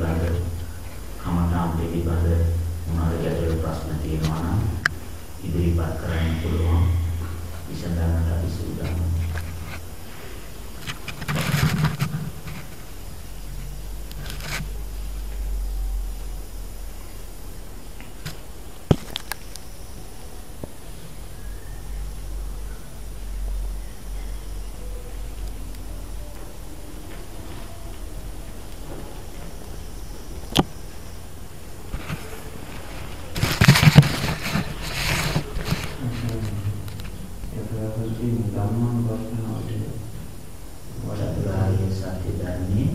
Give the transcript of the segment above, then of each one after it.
පිළිබඳ කමඨාන් පිළිබඳ මොනවාද ගැටළු ප්‍රශ්න තියෙනවා නම් ඉදිරිපත් කරන්න පුළුවන් විසඳන්නට අපි සූදානම්. වඩාත් සත්‍ය ධර්මයේ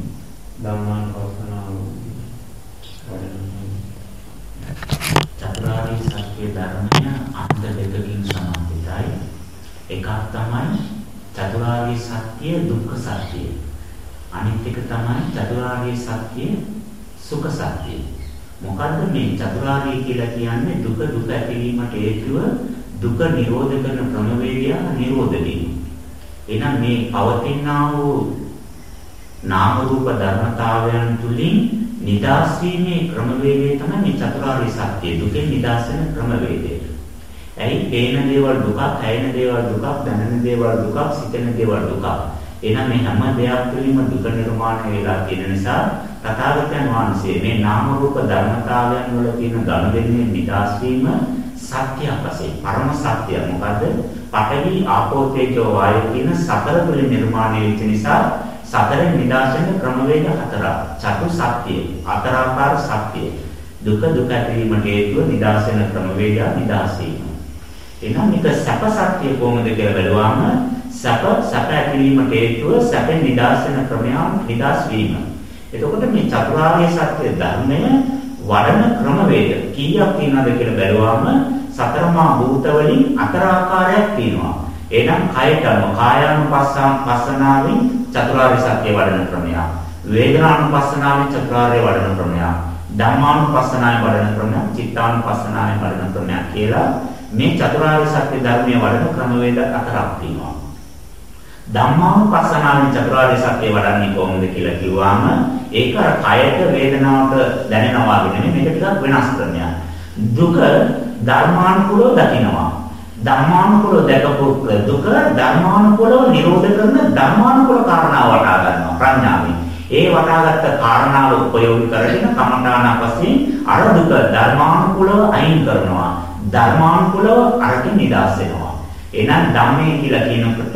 චතුරාර්ය සත්‍ය ධර්මය අන්ත දෙකකින් සමන්විතයි. එකක් තමයි චතුරාර්ය සත්‍ය දුක්ඛ සත්‍ය. අනිත් එක තමයි චතුරාර්ය සත්‍ය සුඛ සත්‍ය. මොකද්ද මේ චතුරාර්ය කියලා කියන්නේ දුක දුක ඇතිවීමට හේතුව දුක නිරෝධ කරන ක්‍රමවේදය නිරෝධ වීම. එහෙනම් මේ පවතිනා වූ නාම රූප ධර්මතාවයන් තුලින් නිදාස් වීමේ ක්‍රමවේදය තමයි මේ චතුරාර්ය සත්‍ය දුකෙන් නිදාස් වෙන ක්‍රමවේදය. ඇයි පේන දේවල් දුකක්, ඇයෙන දේවල් දුකක්, දැනෙන දේවල් දුකක්, සිතෙන දේවල් දුකක්. එහෙනම් මේ හැම දෙයක් තුළින්ම දුක නිර්මාණය වෙලා තියෙන නිසා තථාගතයන් වහන්සේ මේ නාම රූප ධර්මතාවයන් වල තියෙන ගනුදෙනුවේ නිදාස් වීම සත්‍යයක් වශයෙන් පරම සත්‍ය මොකද්ද? පඨවි ආපෝ තේජෝ වායෝ කියන සතර තුළින් නිර්මාණය වෙච්ච නිසා සතරෙන් නිදාසෙන ක්‍රමවේද හතරක්. චතු සත්‍ය, හතරාකාර සත්‍ය. දුක දුක ඇතිවීමට හේතුව නිදාසෙන ක්‍රමවේද නිදාස වීම. එහෙනම් මේක සැප සත්‍ය කොහොමද කියලා බලුවාම සැප සැප ඇතිවීමට හේතුව සැපෙන් නිදාසෙන ක්‍රමයන් නිදාස් වීම. එතකොට මේ චතුරාර්ය සත්‍ය ධර්මය වඩන ක්‍රමවේද කීයක් තියෙනවද කියලා බැලුවාම සතරමා භූත වලින් හතර ආකාරයක් තියෙනවා. එහෙනම් කයටම කායානුපස්සම් පස්සනාවෙන් චතුරාර්ය සත්‍ය වඩන ක්‍රමයක්. වේදනානුපස්සනාවෙන් චතුරාර්ය වඩන ක්‍රමයක්. ධම්මානුපස්සනාවෙන් වඩන ක්‍රමයක්, චිත්තානුපස්සනාවෙන් වඩන ක්‍රමයක් කියලා මේ චතුරාර්ය සත්‍ය ධර්මයේ වඩන ක්‍රමවේද හතරක් තියෙනවා. ධම්මානුපස්සනාවෙන් චතුරාර්ය සත්‍ය වඩන්නේ කොහොමද කියලා කිව්වම ඒක අර කයට වේදනාවට දැනෙනවා වගේ නෙමෙයි මේක ටිකක් වෙනස් ක්‍රමයක්. දුක ධර්මානුකූලව දකිනවා. ධර්මානුකූලව දැකපු දුක ධර්මානුකූලව නිරෝධ කරන ධර්මානුකූල කාරණාව වටා ගන්නවා ප්‍රඥාවෙන්. ඒ වටාගත්ත කාරණාව උපයෝගී කරගෙන කමඨාන වශයෙන් අර දුක ධර්මානුකූලව අයින් කරනවා. ධර්මානුකූලව අරකින් නිදාස් වෙනවා. එහෙනම් ධම්මේ කියලා කියනකොට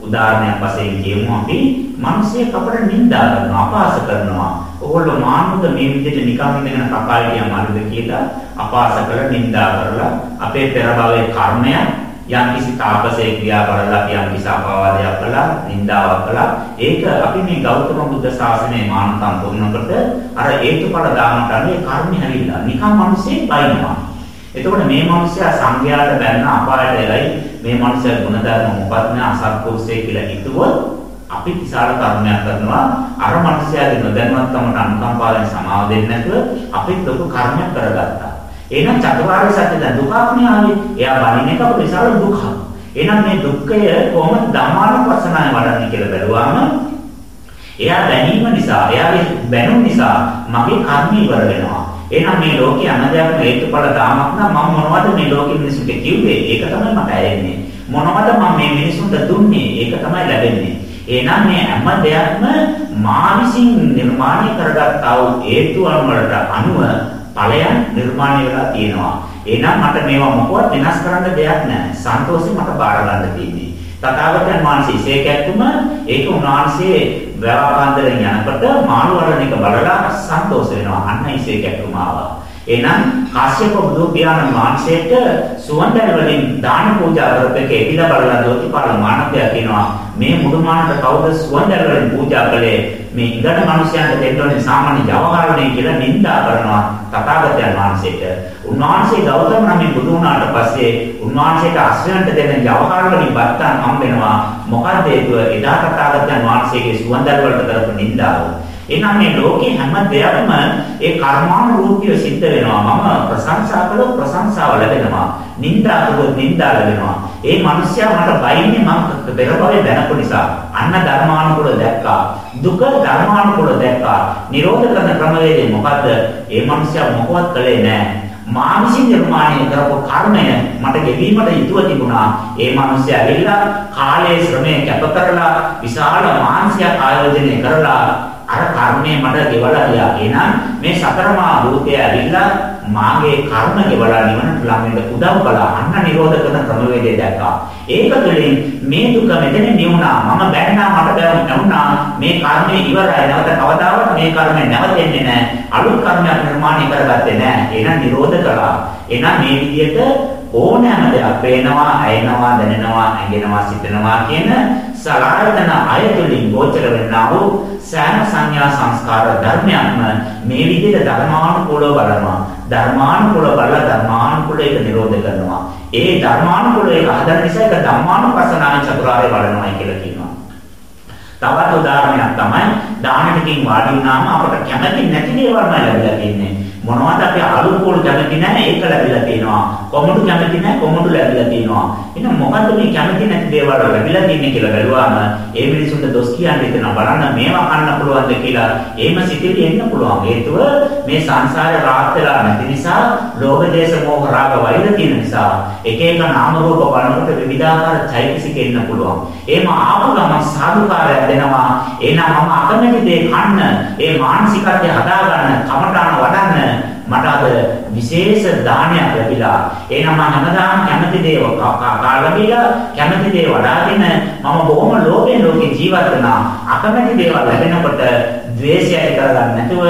උදාහරණයක් වශයෙන් කියමු අපි මිනිස්සේ කපට නිඳා කරනවා අපාස කරනවා. ඕගොල්ලෝ මානුද මේ විදිහට නිකන් ඉඳගෙන කපාල් කියන මරුද කියලා අපාස කරලා නිඳා කරලා අපේ පෙර භවයේ කර්මය යම් කිසි තාපසයේ ක්‍රියා කරලා යම් කිසි අපවාදයක් කළා නිඳාවක් කළා ඒක අපි මේ ගෞතම බුද්ධ ශාසනයේ මානකම් පුරනකොට අර හේතුඵල දානට අනුව කර්මය හැවිලා නිකන් මිනිස්සේ බයිනවා එතකොට මේ මිනිස්සයා සංඝයාට බැන්න අපායට එලයි මේ මිනිස්සයා ගුණධර්ම මොකක්ද අසත්පුරුෂය කියලා හිතුවොත් අපි විශාල කර්මයක් කරනවා අර මිනිස්සයාගේ නොදැනුවත්කමට අනුකම්පාවෙන් සමාව දෙන්නේ නැතුව අපිත් ලොකු කර්මයක් කරගත්තා. එහෙනම් චතුරාර්ය සත්‍ය දැන් දුකක් න්යාවේ. එයා බණින එක අපිට විශාල දුකක්. එහෙනම් මේ දුක්ඛය කොහොමද ධර්මානුපස්සනාය වඩන්නේ කියලා බැලුවාම එයා දැනීම නිසා එයාගේ බැනුම් නිසා මගේ කර්ම ඉවර වෙනවා. එහෙනම් මේ ලෝකේ අනදයක් හේතුඵල දාමක් නම් මම මොනවද මේ ලෝකෙ මිනිසුන්ට කිව්වේ? ඒක තමයි මට ඇයෙන්නේ. මොනවද මම මේ මිනිසුන්ට දුන්නේ? ඒක තමයි ලැබෙන්නේ. එහෙනම් මේ හැම දෙයක්ම මා විසින් නිර්මාණය කරගත්තා වූ හේතුන් වලට අනුව ඵලයන් නිර්මාණය වෙලා තියෙනවා. එහෙනම් මට මේවා මොකවත් වෙනස් කරන්න දෙයක් නැහැ. සන්තෝෂෙ මට බාර ගන්න තියෙන්නේ. තථාගතයන් වහන්සේ ඉසේ කැක්කුම ඒක උන්වහන්සේ වැවාකාන්දරෙන් යනකොට මාළු වරණ එක බලලා සන්තෝෂ වෙනවා. අන්න ඉසේ කැක්කුම ආවා. එහෙනම් කාශ්‍යප බුදු පියාණන් වහන්සේට සුවඳල් වලින් දාන පූජා කරපේක එපිලා බලලා දෝතිපාල මානවය කියනවා මේ මුළුමානට කවුද සුවඳල් වලින් පූජා කළේ මේ ඉගණ මිනිසයන්ට දෙන්න ඕනේ සාමාන්‍ය ජවහරණේ කියලා නිඳා කරනවා තථාගතයන් වහන්සේට. උන්වහන්සේ ගෞතම නමින් බුදු වුණාට පස්සේ උන්වහන්සේට අශ්‍රයන්ට දෙන ජවහර වලින් බත්තන් හම්බ වෙනවා. මොකද හේතුව එදා තථාගතයන් වහන්සේගේ සුවඳල් වලට කරපු නිඳාව. එහෙනම් මේ ලෝකේ හැම දෙයක්ම ඒ කර්මානුරූපීව සිද්ධ වෙනවා. මම ප්‍රශංසා කළොත් ප්‍රශංසාව ලැබෙනවා. නින්දා කළොත් නින්දා ලැබෙනවා. ඒ මිනිස්යා මට බයින්නේ මම පෙරබවේ දැනපු නිසා. අන්න ධර්මානුකූල දැක්කා. දුක ධර්මානුකූල දැක්කා. නිරෝධ කරන ක්‍රමවේදය මොකද්ද? ඒ මිනිස්යා මොකවත් කළේ නැහැ. මා විසින් නිර්මාණය කරපු කර්මය මට ගෙවීමට යුතුව තිබුණා. ඒ මිනිස්යා ඇවිල්ලා කාලයේ ශ්‍රමය කැප කරලා විශාල මානසික ආයෝජනය කරලා අර කර්මය මට ගෙවලා ගියා. එහෙනම් මේ සතරමා භූතය ඇවිල්ලා මාගේ කර්ම ගෙවලා නිවනට ලං වෙන්න උදව් කළා. අන්න නිරෝධ කරන ක්‍රමවේදය දැක්කා. ඒක තුළින් මේ දුක මෙතන නිවුණා. මම බැන්නා මට බැන්නා. මේ කර්මය ඉවරයි. නැවත කවදාවත් මේ කර්මය නැවතෙන්නේ නැහැ. අලුත් කර්මයක් නිර්මාණය කරගත්තේ නැහැ. එහෙනම් නිරෝධ කළා. එහෙනම් මේ විදිහට ඕනෑම දෙයක් පේනවා, ඇයෙනවා, දැනෙනවා, ඇඟෙනවා, සිතෙනවා කියන සලආයතන අයතුලින් ගෝචර වෙන්නා වූ සෑම සංඥා සංස්කාර ධර්මයක්ම මේ විදිහට ධර්මානුකූලව බලනවා. ධර්මානුකූලව බලලා ධර්මානුකූලව ඒක නිරෝධ කරනවා. ඒ ධර්මානුකූලව ඒක හදන නිසා ඒක ධම්මානුපස්සනාවේ චතුරාර්ය බලනවායි කියලා කියනවා. තවත් උදාහරණයක් තමයි දානකකින් වාඩි වුණාම අපට කැමති නැති දේවල් නෑ ලැබිලා තින්නේ. මොනවද අපි අලුත් පොල් කැමති නැහැ ඒක ලැබිලා තියෙනවා. කොමුඩු කැමති නැහැ කොමුඩු ලැබිලා තියෙනවා. එහෙනම් මොකද්ද මේ කැමති නැති දේවල් ලැබිලා තියෙන්නේ කියලා බැලුවාම ඒ මිනිසුන්ට දොස් කියන්න හිතෙනවා. බලන්න මේවා කන්න පුළුවන්ද කියලා. එහෙම සිතිවිලි එන්න පුළුවන්. හේතුව මේ සංසාරේ රාත් වෙලා නැති නිසා, ලෝභ දේශ මොහ රාග වෛර තියෙන නිසා එක එක නාම රූප බලනකොට විවිධාකාර චෛතසික එන්න පුළුවන්. එහෙම ආපු ගමන් සාදුකාරයක් දෙනවා. එහෙනම් මම අකමැති දේ කන්න, ඒ මානසිකත්වය හදාගන්න, කමඨාන වඩන්න මට අද විශේෂ දානයක් ලැබිලා එහෙනම් මම හැමදාම කැමති දේ කාලා බීලා කැමති දේ වඩාගෙන මම බොහොම ලෝභයෙන් ලෝකේ ජීවත් වෙනා අකමැති දේවල් ලැබෙනකොට ද්වේෂය ඇති කරගන්න නැතුව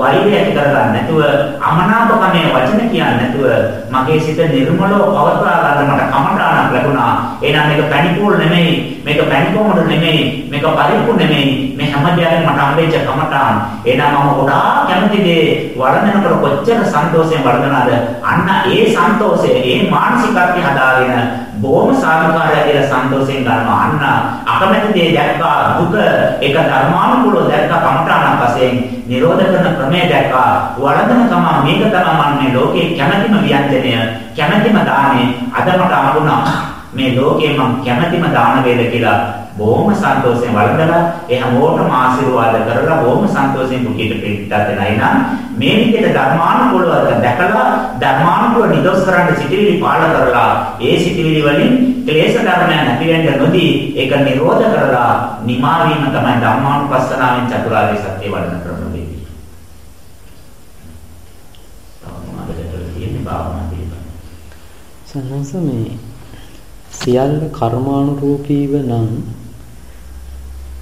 වෛරය ඇති කරගන්න නැතුව අමනාපකමේ වචන කියන්නේ නැතුව මගේ සිත නිර්මලව පවත්වා ගන්න මට කමඨාණක් ලැබුණා. එහෙනම් මේක පැණිකෝල් නෙමෙයි මේක පැණිකොමඩ නෙමෙයි මේක පරිප්පු නෙමෙයි මේ හැම දෙයක්ම මට හම්බෙච්ච කමඨාන්. එහෙනම් මම ගොඩාක් කැමති දේ වළඳනකොට කොච්චර සන්තෝෂයෙන් වර්ධනාද? අන්න ඒ සන්තෝෂය ඒ මානසිකත්වය හදාගෙන බොහොම සාධකාරය කියලා සන්තෝෂයෙන් ගන්නවා. අන්න අකමැති දේ දැක්කා දුක ඒක ධර්මානුකූලව දැක්කා කමඨාණක් වශයෙන් නිරෝධ කරන ක්‍රමය දැක්කා. වර්ධන තම මේක තමයි මන්නේ ලෝකේ කැමැතිම ව්‍යංජනය කැමැතිම දානේ අද මට අහුණා. මේ ලෝකේ මම කැමැතිම දාන වේද කියලා බොහොම සන්තෝෂයෙන් වළඳලා ඒ හැමෝටම ආශිර්වාද කරලා බොහොම සන්තෝෂයෙන් දුකිට පිටත් වෙනයි නම් මේ විදිහට ධර්මානුකූලව දැකලා ධර්මානුකූල නිදොස් කරන්න සිටිවිලි පාල කරලා ඒ සිටිවිලි වලින් ක්ලේශ ධර්මයන් නැති වෙන්න නොදී ඒක නිරෝධ කරලා නිමා වීම තමයි ධර්මානුපස්සනාවෙන් චතුරාර්ය සත්‍ය වඩන ක්‍රම වෙන්නේ. සන්නස මේ සියල්ල කර්මානුරූපීව නම්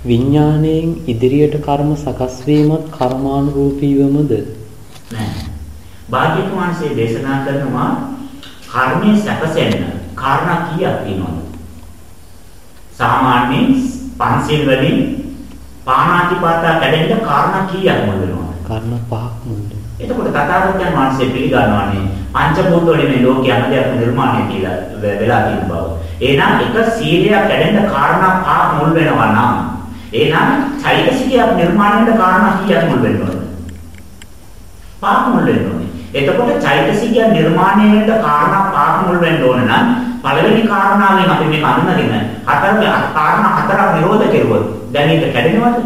විඥාණයෙන් ඉදිරියට කර්ම සකස් වීමත් කර්මානුරූපීවමද? නෑ. භාග්‍යතුන් වහන්සේ දේශනා කරනවා කර්මයේ සැකසෙන්න කාරණා කීයක් තියෙනවද? සාමාන්‍යයෙන් පන්සිල් වලින් පාණාතිපාතා කැඩෙන්න කාරණා කීයක් මුල් වෙනවද කාරණා පහක් මුල් එතකොට තථාගතයන් වහන්සේ පිළිගන්නවානේ පංචභූත වලින් මේ ලෝකයේ හැම දෙයක්ම නිර්මාණය කියලා වෙලා තියෙන බව. එහෙනම් එක සීලයක් කැඩෙන්න කාරණා පහක් මුල් වෙනවා නම් එහෙනම් චෛතසිකයක් නිර්මාණය වෙන්න කාරණා කීයක් මුල් වෙනවද? පහක් මුල් වෙන්න ඕනේ. එතකොට චෛතසිකය නිර්මාණය වෙන්න කාරණා පහක් මුල් වෙන්න ඕන නම් පළවෙනි කාරණාවෙන් අපි මේක අඳුනගෙන හතර කාරණා හතරක් නිරෝධ කෙරුවොත් දැන් ඒක කැඩෙනවද?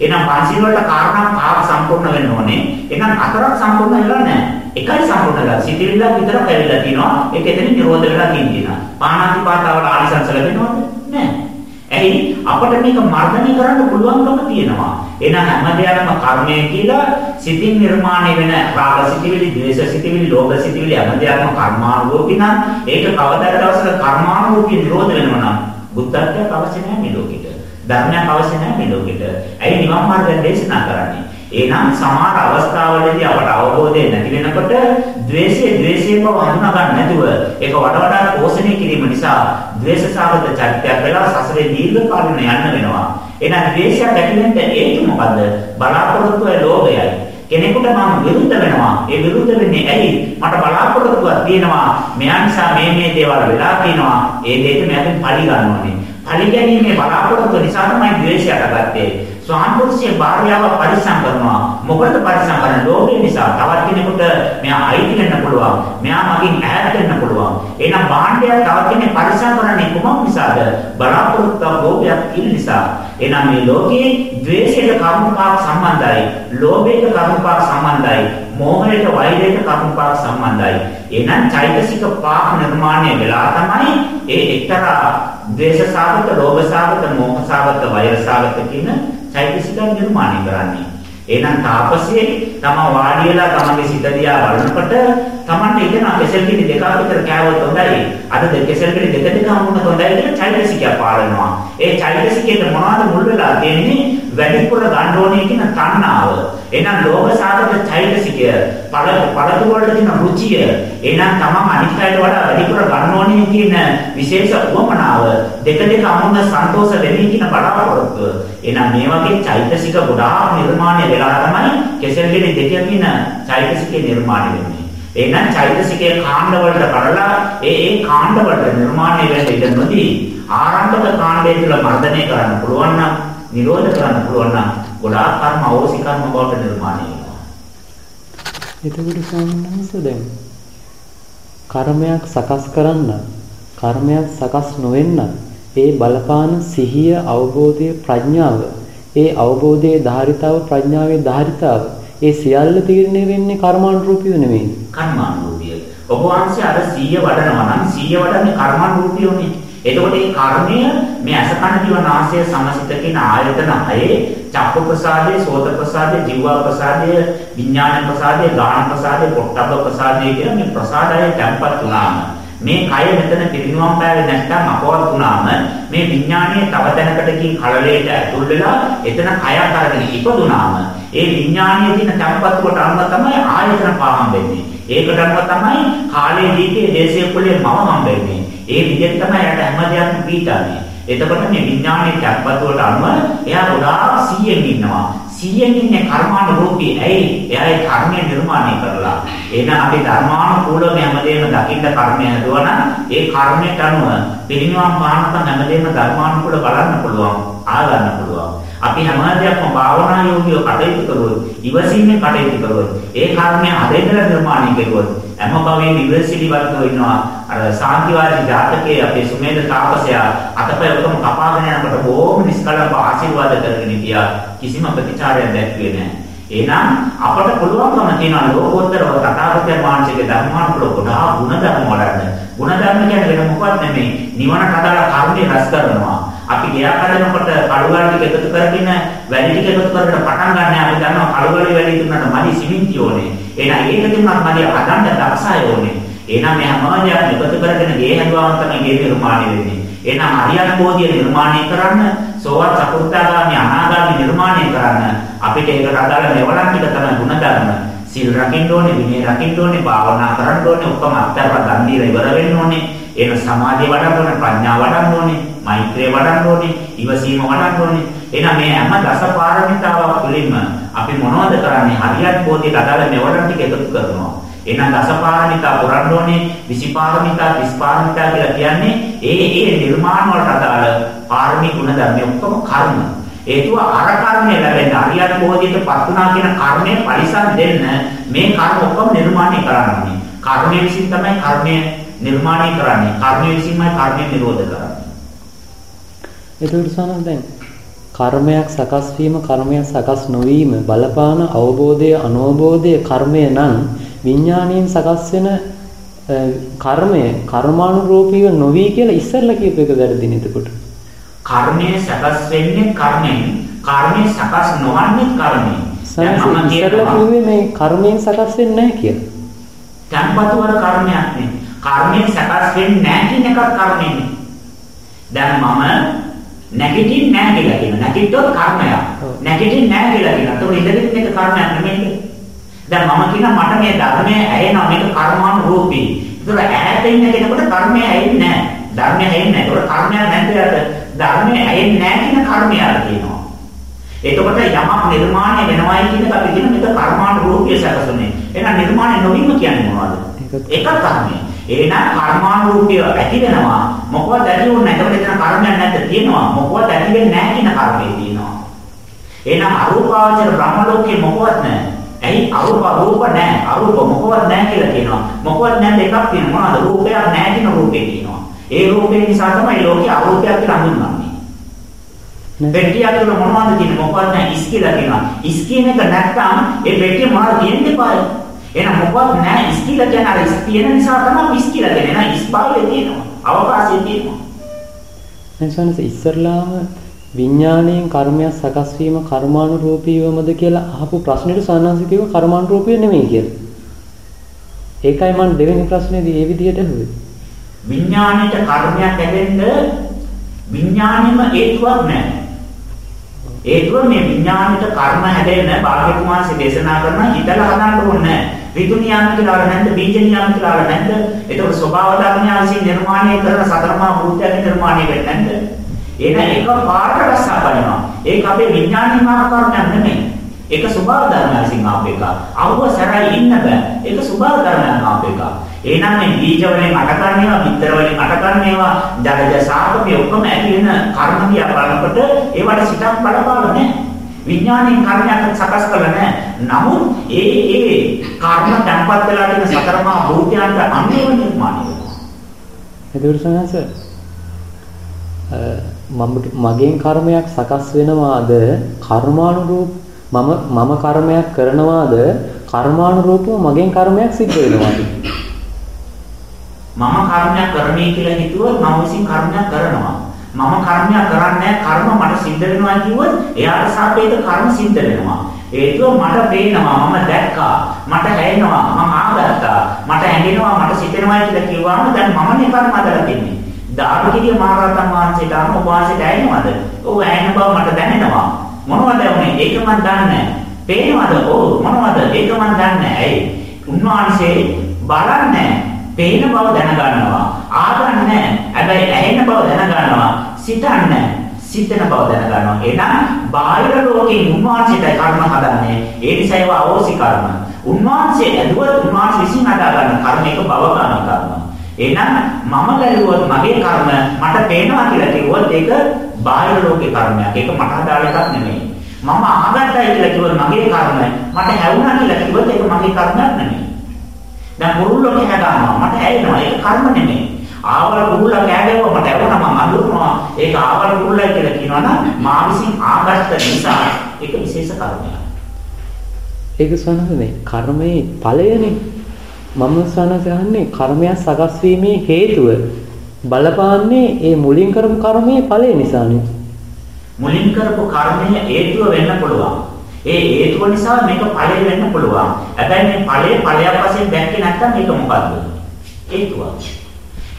එහෙනම් පංචශීල වලට කාරණා පහක් සම්පූර්ණ වෙන්න ඕනේ. එහෙනම් හතරක් සම්පූර්ණ වෙලා නැහැ. එකයි සම්පූර්ණ වෙලා. සිතිවිල්ලක් විතරක් ඇවිල්ලා තිනවා. ඒක එතනින් නිරෝධ වෙලා තියෙනවා. පාණාතිපාතාවල ආනිසංස ලැබෙනවද? නැහැ. ඇයි අපිට මේක මර්ධනය කරන්න පුළුවන්කම තියෙනවා. එහෙනම් හැම දෙයක්ම කර්මය කියලා සිතින් නිර්මාණය වෙන රාග සිතිවිලි, ද්වේෂ සිතිවිලි, ලෝභ සිතිවිලි හැම දෙයක්ම කර්මානුරූපී නම් ඒක කවදාද දවසක කර්මානුරූපී නිරෝධ වෙනවා නම් බුද්ධත්වයට අවශ්‍ය නැහැ මේ ලෝකෙට. ධර්මයක් අවශ්‍ය නැහැ මේ ලෝකෙට. ඇයි නිවන් මාර්ගය දේශනා කරන්නේ? එහෙනම් සමහර අවස්ථාවලදී අපට අවබෝධය නැති වෙනකොට ද්වේෂයේ ද්වේෂයෙන් බව හඳුනා ගන්න නැතුව ඒක වඩා වඩා පෝෂණය කිරීම නිසා ද්වේෂ සාගත චරිතයක් වෙලා සසරේ දීර්ඝ කාලින යන්න වෙනවා. එහෙනම් ද්වේෂයක් ඇති වෙන්න හේතු මොකද්ද? බලාපොරොත්තුවේ ලෝභයයි. කෙනෙකුට මම විරුද්ධ වෙනවා. ඒ විරුද්ධ වෙන්නේ ඇයි? මට බලාපොරොත්තුවක් තියෙනවා. මෙයා නිසා මේ මේ දේවල් වෙලා තියෙනවා. ඒ දෙයට මම පරි ගන්නවානේ. පරිගැනීමේ බලාපොරොත්තු නිසා තමයි ද්වේෂය හටගත්තේ. ස්වාමිපුරුෂයේ භාර්යාව පරිස්සම් කරනවා. මොකටද පරිස්සම් කරන්නේ? ලෝභය නිසා. තවත් කෙනෙකුට මෙයා අයිති වෙන්න පුළුවන්. මෙයා මගෙන් ඈත් වෙන්න පුළුවන්. එහෙනම් භාණ්ඩය තවත් කෙනෙක් පරිස්සම් කරන්නේ කොහොම නිසාද? බලාපොරොත්තු ලෝභයක් ඉන්න නිසා. එහෙනම් මේ ලෝකයේ ද්වේෂයට කර්මපාක සම්බන්ධයි. ලෝභයට කර්මපාක සම්බන්ධයි. මෝහයට වෛරයට කර්මපාක සම්බන්ධයි. එහෙනම් චෛතසික පාක නිර්මාණය වෙලා තමයි ඒ එක්තරා ද්වේෂ සාගත, ලෝභ සාගත, මෝහ සාගත, වෛර සාගත කියන චෛතසිකයන් නිර්මාණය කරන්නේ. එහෙනම් තාපසයේ තම වාඩි වෙලා තමගේ සිත දිහා බලනකොට තමන්ට ඉතන කෙසෙල් කිරි දෙකක් විතර කෑවොත් හොඳයි. අද කෙසෙල් කිරි දෙක දෙක වුණොත් හොඳයි කියලා චෛතසිකය පාලනවා. ඒ චෛතසිකයට මොනවද මුල් වෙලා තියෙන්නේ? වැඩිපුර ගන්න ඕනේ කියන තණ්හාව. එහෙනම් ලෝභ සාගත චෛතසිකය, පළ පළතු වලට තියෙන රුචිය. එහෙනම් තමන් අනිත් අයට වඩා වැඩිපුර ගන්න ඕනේ කියන විශේෂ උවමනාව. දෙක දෙක අමුණ සන්තෝෂ වෙමි කියන බලාපොරොත්තුව. එහෙනම් මේ වගේ චෛතසික ගොඩාක් නිර්මාණය වෙලා තමයි කෙසෙල් කිරි දෙක කියන චෛතසිකේ නිර්මාණය වෙන්නේ. එහෙනම් චෛතසිකයේ කාණ්ඩ වලට කඩලා ඒ ඒ කාණ්ඩ වලට නිර්මාණය වෙන්න ඉඩ නොදී ආරම්භක කාණ්ඩය තුළ මර්ධනය කරන්න පුළුවන් නම් නිරෝධ කරන්න පුළුවන් නම් ගොඩාක් කර්ම අවශ්‍ය කර්ම බවට නිර්මාණය වෙනවා. එතකොට සම්මත දැන් කර්මයක් සකස් කරන්න කර්මයක් සකස් නොවෙන්න ඒ බලපාන සිහිය අවබෝධය ප්‍රඥාව ඒ අවබෝධයේ ධාරිතාව ප්‍රඥාවේ ධාරිතාව ඒ සියල්ල තීරණය වෙන්නේ කර්මානුරූපීව නෙමෙයි. කර්මානුරූපීය. ඔබ වහන්සේ අර 100 වඩනවා නම් 100 වඩන්නේ කර්මානුරූපීවනේ. එතකොට මේ කර්මය මේ අසකන දිව නාසය සමසිත කියන ආයතන හයේ චක්ක ප්‍රසාදයේ සෝත ප්‍රසාදයේ ජීවා ප්‍රසාදයේ විඥාන ප්‍රසාදයේ ගාන ප්‍රසාදයේ පොට්ටබ්බ ප්‍රසාදයේ කියන මේ ප්‍රසාදය tempත් වුණාම මේ කය මෙතන පිරිනුවම් පෑවේ නැත්නම් අපවත් වුණාම මේ විඥානයේ තව තැනකට කී කලලයට ඇතුල් වෙලා එතන කයක් අරගෙන ඉපදුනාම ඒ විඥානයේ තියෙන tempත්වට අනුව තමයි ආයතන පහම් වෙන්නේ. ඒකට අනුව තමයි කාලයේ දීකේ දේශයේ කුලේ මව හම් වෙන්නේ. ඒ විදිහට තමයි යට හැම දෙයක්ම පීඩන්නේ. එතකොට මේ විඥානයේ tempත්වට අනුව එයා ගොඩාක් 100න් ඉන්නවා. 100න් ඉන්නේ කර්මානුරූපී. ඇයි? එයා ඒ කර්මය නිර්මාණය කරලා. එහෙනම් අපි ධර්මානුකූලව හැමදේම දකින්න කර්මය හදුවනම් ඒ කර්මයට අනුව පිරිනිවන් පානකම් හැමදේම ධර්මානුකූල බලන්න පුළුවන්. ආ ගන්න පුළුවන්. අපි හැම දෙයක්ම භාවනා යෝගියව කටයුතු කළොත් ඉවසීමෙන් කටයුතු කළොත් ඒ කර්මය අදෙන්දලා නිර්මාණය කෙරුවොත් හැම භවයේ ඉවසිලිවත්ව ඉන්නවා අර සාන්තිවාදී ජාතකයේ අපේ සුමේද තාපසයා අතපය උතුම් කපාගෙන යනකොට බොහොම නිස්කලංක ආශිර්වාද කරගෙන හිටියා කිසිම ප්‍රතිචාරයක් දැක්ුවේ නැහැ එහෙනම් අපට පුළුවන්කම තියෙනවා ලෝකෝත්තරව තථාගතයන් වහන්සේගේ ධර්මානුකූල ගොඩාක් ಗುಣධර්ම වලට. ಗುಣධර්ම කියන්නේ වෙන මොකක්ද නෙමෙයි. නිවන කතාලා කර්මය රැස් කරනවා. අපි ගියා කඩනකොට කඩුගල් ටික එකතු කරගෙන වැඩි ටික එකතු කරගෙන පටන් ගන්න අපි දන්නවා කඩුගල් වැඩි තුනට මදි සිමෙන්ති ඕනේ. එහෙනම් ඒක තුනක් මදි හදන්න දක්ෂය ඕනේ. එහෙනම් මේ හැම දෙයක්ම එකතු කරගෙන ගේ හැදුවාම තමයි ගේ නිර්මාණය වෙන්නේ. එහෙනම් අරියත් බෝධිය නිර්මාණය කරන්න, සෝවත් චතුර්ථාගාමි අනාගාමි නිර්මාණය කරන්න අපිට ඒකට අදාළ මෙවලන් ටික තමයි ಗುಣධර්ම. සීල් රකින්න ඕනේ, විනය රකින්න ඕනේ, භාවනා කරන්න ඕනේ, ඔක්කොම අත්තරලා දන් දීලා ඉවර වෙන්න ඕනේ. එන සමාධිය වඩන්න ඕනේ, ප්‍රඥාව වඩන්න ඕනේ, මෛත්‍රිය වඩන්න ඕනේ, ඉවසීම වඩන්න ඕනේ. එහෙනම් මේ හැම දසපාරමිතාවක් තුළින්ම අපි මොනවද කරන්නේ? හරියට බෝධියට අදාළ මෙවලන් ටික එකතු කරනවා. එහෙනම් දසපාරමිතා පුරන්න ඕනේ, 20 පාරමිතා, 30 පාරමිතා කියලා කියන්නේ ඒ ඒ නිර්මාණ වලට අදාළ පාරමී ගුණ ධර්ම ඔක්කොම කර්ම. හේතුව අර කර්මය ලැබෙන්න අරියත් බෝධියට පත් වුණා කියන කර්මය පරිසම් දෙන්න මේ කර්ම ඔක්කොම නිර්මාණය කරන්නේ. කර්මය විසින් තමයි කර්මය නිර්මාණය කරන්නේ. කර්මය විසින්මයි කර්මය නිරෝධ කරන්නේ. එතකොට සනහ දැන් කර්මයක් සකස් වීම කර්මයක් සකස් නොවීම බලපාන අවබෝධය අනවබෝධය කර්මය නම් විඥාණයෙන් සකස් වෙන කර්මය කර්මානුරූපීව නොවි කියලා ඉස්සෙල්ලා කියපු එක වැරදිනේ එතකොට. කර්මය සකස් වෙන්නේ කර්මයෙන් කර්මය සකස් නොවන්නේ කර්මයෙන්. දැන් මම කිව්වේ මේ කර්මයෙන් සකස් වෙන්නේ නැහැ කියලා. tempatu වල කර්මයක් නේ. කර්මයෙන් සකස් වෙන්නේ නැහැ කියන එකත් කර්මයෙන්. දැන් මම නැගිටින්නේ නැහැ කියලා කියන. නැගිට්ටොත් කර්මයක්. නැගිටින්නේ නැහැ කියලා කියන. ඒක ඉඳගෙන එක කර්මයක් නෙමෙයි. දැන් මම කියන මට මේ ධර්මයේ ඇයෙනවා මේක කර්මානුරූපී. ඒතර ඈත ඉන්න කෙනෙකුට කර්මය ඇයෙන්නේ නැහැ. ධර්මය ඇයෙන්නේ නැහැ. ඒතර කර්මයක් නැද්ද ධර්මය ඇයෙන්නේ නැහැ කියන කර්මයක් තියෙනවා. එතකොට යමක් නිර්මාණය වෙනවයි කියන එක අපි කියන මේක කර්මානුරූපී සැකසුනේ. එහෙනම් නිර්මාණය නොවීම කියන්නේ මොනවද? ඒක කර්මය. එහෙනම් කර්මානුරූපීව ඇති වෙනවා. මොකවත් ඇති වුණ නැහැ. ඒකට එතන කර්මයක් නැද්ද තියෙනවා. මොකවත් ඇති වෙන්නේ නැහැ කියන කර්මය තියෙනවා. එහෙනම් අරූපාවචර බ්‍රහ්ම ලෝකේ මොකවත් නැහැ. ඇයි අරූප රූප නැහැ. අරූප මොකවත් නැහැ කියලා කියනවා. මොකවත් නැහැ එකක් තියෙනවා. මොනවාද? රූපයක් නැහැ කියන රූපේ කියනවා. ඒ රූපේ නිසා තමයි ලෝකේ අරූපයක් කියලා හඳුන්වන්නේ. පෙට්ටිය ඇතුළ මොනවද තියෙන්නේ මොකවත් නැහැ ඉස් කියලා කියනවා. ඉස් කියන එක නැත්තම් ඒ පෙට්ටිය මාර තියෙන්න එපායි. එහෙනම් මොකවත් නැහැ ඉස් කියලා කියන අර ඉස් තියෙන නිසා තමයි ඉස් කියලා කියන්නේ. එහෙනම් ඉස් භාවය තියෙනවා. අවකාශය තියෙනවා. එනිසානස ඉස්සරලාම විඥාණයෙන් කර්මයක් සකස් වීම කර්මානුරූපීවමද කියලා අහපු ප්‍රශ්නෙට සානාංශ කිව්ව කර්මානුරූපී නෙමෙයි කියලා. ඒකයි මම දෙවෙනි ප්‍රශ්නේදී ඒ විදිහට අහුවේ. විඥාණයට කර්මයක් ඇදෙන්න විඥාණයම හේතුවක් නැහැ. හේතුව මේ විඥාණයට කර්ම හැදෙන්න භාග්‍යතුන් වහන්සේ දේශනා කරන හිතලා හදන්න ඕනේ. ඍතු නියම කියලා නැද්ද? බීජ නියම කියලා නැද්ද? එතකොට ස්වභාව ධර්මයන් විසින් නිර්මාණය කරන සතරමා භූතයන් නිර්මාණය වෙන්නේ නැද්ද? එන එක පාට රසා බලනවා. ඒක අපේ විඥානීය මාර්ගකරණයක් නෙමෙයි. ඒක ස්වභාව ධර්මයන් විසින් ආපේක අවුව සැරයි ඉන්න බෑ. ඒක ස්වභාව ධර්මයන් ආපේක එහෙනම් මේ බීජ වලින් අටකන්නේවා විතර වලින් අටකන්නේවා ජඩජ සාපකේ ඔක්කොම ඇති වෙන කර්ම දිහා බලනකොට ඒවට සිතක් බලපාල නැහැ. විඥාණයෙන් කර්මයක් සකස් කළා නෑ. නමුත් ඒ ඒ කර්ම තැන්පත් වෙලා තියෙන සතරමා භූතයන්ට අනුව නිර්මාණය වෙනවා. එතකොට සනස මම මගෙන් කර්මයක් සකස් වෙනවාද? කර්මානුරූප මම මම කර්මයක් කරනවාද? කර්මානුරූපව මගෙන් කර්මයක් සිද්ධ වෙනවාද? මම කර්මයක් කරන්නේ කියලා හිතුවොත් මම විසින් කර්මයක් කරනවා මම කර්මයක් කරන්නේ කර්ම මට සිද්ධ වෙනවා කිව්වොත් එයාට සාපේක්ෂ කර්ම සිද්ධ වෙනවා. හේතුව මට පේනවා මම දැක්කා මට හැෙනවා මම ආගත්තා මට ඇඟෙනවා මට සිතෙනවා කියලා කිව්වම දැන් මමනේ කර්ම හදලා තින්නේ. දාර්ශනික මහරහතන් වහන්සේට අනුව වාසයට ඇහෙනවද? ඔව් ඇහෙන බව මට දැනෙනවා. මොනවද වුනේ? ඒක මම දන්නේ පේනවද? ඔව් මොනවද? ඒක මම දන්නේ ඇයි? උන්වහන්සේ බලන්නේ පේන බව දැනගන්නවා. ආගන්නේ හැබැයි ඇහෙන බව දැනගන්නවා. සිතන්නේ සිතන බව දැනගන්නවා. එහෙනම් බාහිර ලෝකේ උන්වහන්සේට කර්ම හදන්නේ. ඒ නිසා ඒවා අවෝසි කර්ම. උන්වහන්සේ ඇදුවත් උන්වහන්සේ විසින් හදා ගන්න කර්ම එක භවකාමී කර්ම. එහෙනම් මම බැලුවොත් මගේ කර්ම මට පේනවා කියලා කිව්වොත් ඒක බාහිර ලෝකේ කර්මයක්. ඒක මට අදාළ එකක් නෙමෙයි. මම අහගත්තයි කියලා කිව්වොත් මගේ කර්ම මට හැවුණා කියලා කිව්වොත් ඒක මගේ කර්මයක් නෙමෙයි. දැන් කුරුල්ලෝ කෑ ගන්නවා මට ඇයෙනවා ඒක කර්ම නෙමෙයි. ආවල් කුරුල්ලා කෑ ගැවුවා මට ඇවුනා මම අඳුරනවා. ඒක ආවල් කුරුල්ලයි කියලා කියනවා නම් මා විසින් ආගත්ත නිසා ඒක විශේෂ කර්මයක්. ඒක සනහනේ කර්මයේ ඵලයනේ. මම සනස අහන්නේ කර්මයක් සකස් වීමේ හේතුව බලපාන්නේ ඒ මුලින් කරපු කර්මයේ ඵලය නිසානේ. මුලින් කරපු කර්මය හේතුව වෙන්න පුළුවන්. ඒ හේතුව නිසා මේක ඵලය වෙන්න පුළුවන්. හැබැයි මේ ඵලය ඵලයක් වශයෙන් දැක්කේ නැත්නම් මේක මොකද්ද? හේතුව.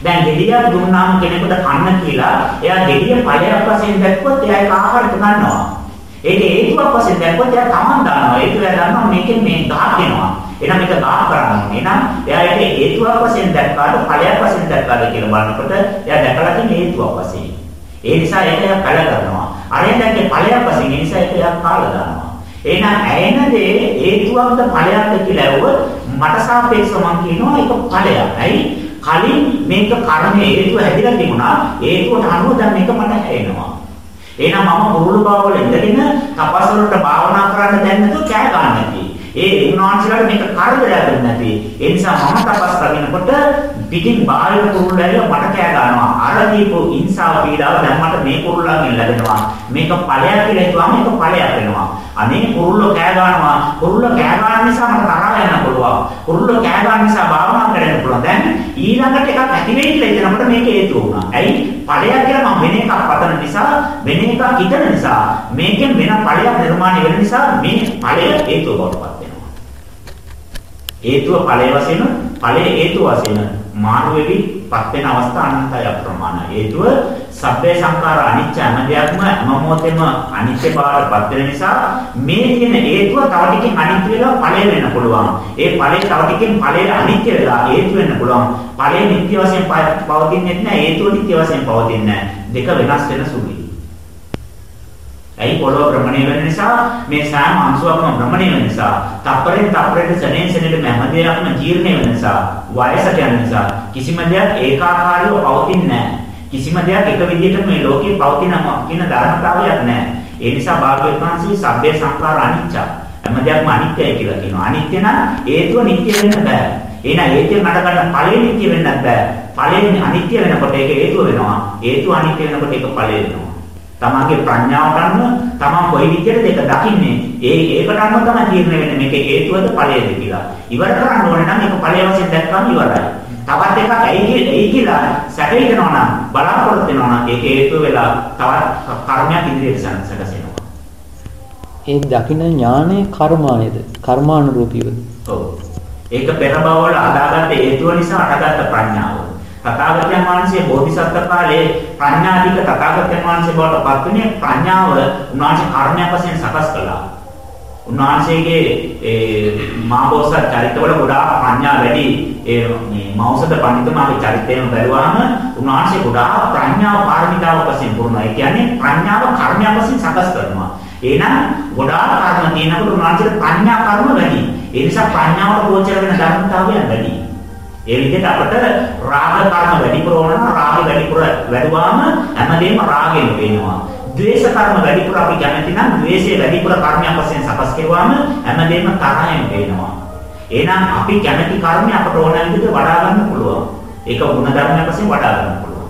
දැන් ගෙඩියක් දුන්නාම කෙනෙකුට කන්න කියලා එයා ගෙඩිය ඵලයක් වශයෙන් දැක්කොත් එයා ඒක ආහාරයට ගන්නවා. ඒක හේතුවක් වශයෙන් දැක්කොත් එයා තමන් ගන්නවා. ඒක එයා ගන්නවා මේකෙන් මේ ගහක් වෙනවා. එහෙනම් මේක ගහ කරනවා. එහෙනම් එයා ඒක හේතුවක් වශයෙන් දැක්කාට ඵලයක් වශයෙන් දැක්කාද කියලා බලනකොට එයා දැකලා තියෙන හේතුවක් වශයෙන්. ඒ නිසා ඒක එයා පැල කරනවා. අරෙන් දැක්කේ ඵලයක් වශයෙන්. ඒ නිසා ඒක එයා කාලා දානවා. එහෙනම් ඇයෙන දේ හේතුවක්ද ඵලයක්ද කියලා ඇහුවොත් මට සාපේක්ෂව මම කියනවා ඒක ඵලයක්. ඇයි? කලින් මේක කර්මයේ හේතුව හැදිලා තිබුණා. හේතුවට අනුව දැන් මේක මට ඇයෙනවා. එහෙනම් මම පුරුදු බව වල ඉඳගෙන තපස් වලට භාවනා කරන්න දැන් නැතුව කෑ ගන්න නැති. ඒ උන්වහන්සේලාට මේක කරදරයක් වෙන්නේ නැති. ඒ නිසා මම තපස් කරගෙනකොට පිටින් බාහිර කුරුල්ලයිල මට කෑ ගන්නවා. අර දීපු ඉන්සාව පීඩාව දැන් මට මේ කුරුල්ලන්ගෙන් ලැබෙනවා. මේක ඵලයක් කියලා හිතුවාම මේක ඵලයක් වෙනවා. අනේ කුරුල්ලෝ කෑ ගන්නවා. කුරුල්ලෝ කෑ ගන්න නිසා මට තරහ යන්න පුළුවන්. කුරුල්ලෝ කෑ ගන්න නිසා භාවනා කරන්න පුළුවන්. දැන් ඊළඟට එකක් ඇති වෙයි කියලා හිතනකොට මේක හේතු වුණා. ඇයි? ඵලයක් කියලා මම වෙන එකක් පතන නිසා වෙන එකක් හිතන නිසා මේකෙන් වෙන ඵලයක් නිර්මාණය වෙන නිසා මේ ඵලය හේතුව බවට පත් වෙනවා. හේතුව ඵලය වශයෙන් ඵලය හේතුව වශයෙන් මාරු වෙවි පත් වෙන අවස්ථා අනන්තය අප්‍රමාණ. හේතුව සබ්බේ සංඛාර අනිච්ච හැම දෙයක්ම හැම මොහොතේම අනිත්‍ය බවට පත් වෙන නිසා මේ තියෙන හේතුව තව ටිකකින් අනිත්‍ය වෙලා ඵලය වෙන්න පුළුවන්. ඒ ඵලය තව ටිකකින් ඵලය අනිත්‍ය වෙලා හේතු වෙන්න පුළුවන්. ඵලය නිත්‍ය වශයෙන් පවතින්නේ නැහැ. හේතුව නිත්‍ය වශයෙන් පවතින්නේ නැහැ. දෙක වෙනස් වෙන සුළුයි. ඇයි පොළොව භ්‍රමණය වෙන නිසා මේ සෑම අංශුවක්ම භ්‍රමණය වෙන නිසා තප්පරෙන් තප්පරයට සෙනෙන් සෙනෙට හැම දෙයක්ම ජීර්ණය වෙන නිසා වයසට යන නිසා කිසිම දෙයක් ඒකාකාරීව පවතින්නේ නැහැ. කිසිම දෙයක් එක විදිහට මේ ලෝකේ පවතිනවා කියන ධර්මතාවයක් නැහැ. ඒ නිසා භාග්‍යවතුන් වහන්සේ සබ්බේ සංඛාර අනිච්ච. හැම දෙයක්ම අනිත්‍යයි කියලා කියනවා. අනිත්‍ය නම් හේතුව නිට්ටය වෙන්න බෑ. එහෙනම් හේතුව මට ගන්න ඵලෙ නිට්ටය වෙන්නත් බෑ. ඵලෙ අනිත්‍ය වෙනකොට ඒක හේතුව වෙනවා. හේතුව අනිත්‍ය වෙනකොට ඒක ඵලෙ වෙනවා. තමන්ගේ ප්‍රඥාවට අනුව තමන් කොයි විදිහටද ඒක දකින්නේ ඒ ඒකට අනුව තමයි තීරණය වෙන්නේ මේක හේතුවද ඵලයේද කියලා. ඉවර කරන්න ඕනේ නම් ඒක ඵලයේ වශයෙන් දැක්කම ඉවරයි. තවත් එකක් ඇයි ඇයි කියලා සැකහිතනවා නම් බලාපොරොත්තු වෙනවා නම් ඒක හේතුව වෙලා තවත් කර්මයක් ඉදිරියට සැකසෙනවා. ඒ දකින්න ඥානයේ කර්මායද? කර්මානුරූපීවද? ඔව්. ඒක පෙර භවවල අදාගත්ත හේතුව නිසා අටගත්ත ප්‍රඥාව. තථාගතයන් වහන්සේ බෝධිසත්ව කාලේ ප්‍රඥාධික තථාගතයන් වහන්සේ බවට පත් වුණේ ප්‍රඥාව උන්වහන්සේ කර්මයක් වශයෙන් සකස් කළා. උන්වහන්සේගේ ඒ මාබෝසත් චරිතවල ගොඩාක් ප්‍රඥා වැඩි ඒ මේ මෞසද පඬිතුමාගේ චරිතයම බැලුවාම උන්වහන්සේ ගොඩාක් ප්‍රඥාව පාරමිතාවක් වශයෙන් පුරුණා. ඒ කියන්නේ ප්‍රඥාව කර්මයක් වශයෙන් සකස් කරනවා. එහෙනම් ගොඩාක් කර්ම තියෙනකොට උන්වහන්සේට ප්‍රඥා කර්ම වැඩි. ඒ නිසා ප්‍රඥාවට ගෝචර වෙන ධර්මතාවයන් වැඩි. ඒ විදිහට අපට රාග කර්ම වැඩිපුර වුණා රාග වැඩිපුර වැඩුවාම හැමදේම රාගෙන් වෙනවා. ද්වේෂ කර්ම වැඩිපුර අපි කැමති නම් ද්වේෂයේ වැඩිපුර කර්මයක් වශයෙන් සකස් කෙරුවාම හැමදේම තරහෙන් වෙනවා. එහෙනම් අපි කැමති කර්මය අපට ඕන විදිහට වඩා ගන්න පුළුවන්. ඒක ගුණ ධර්මයක් වශයෙන් වඩා ගන්න පුළුවන්.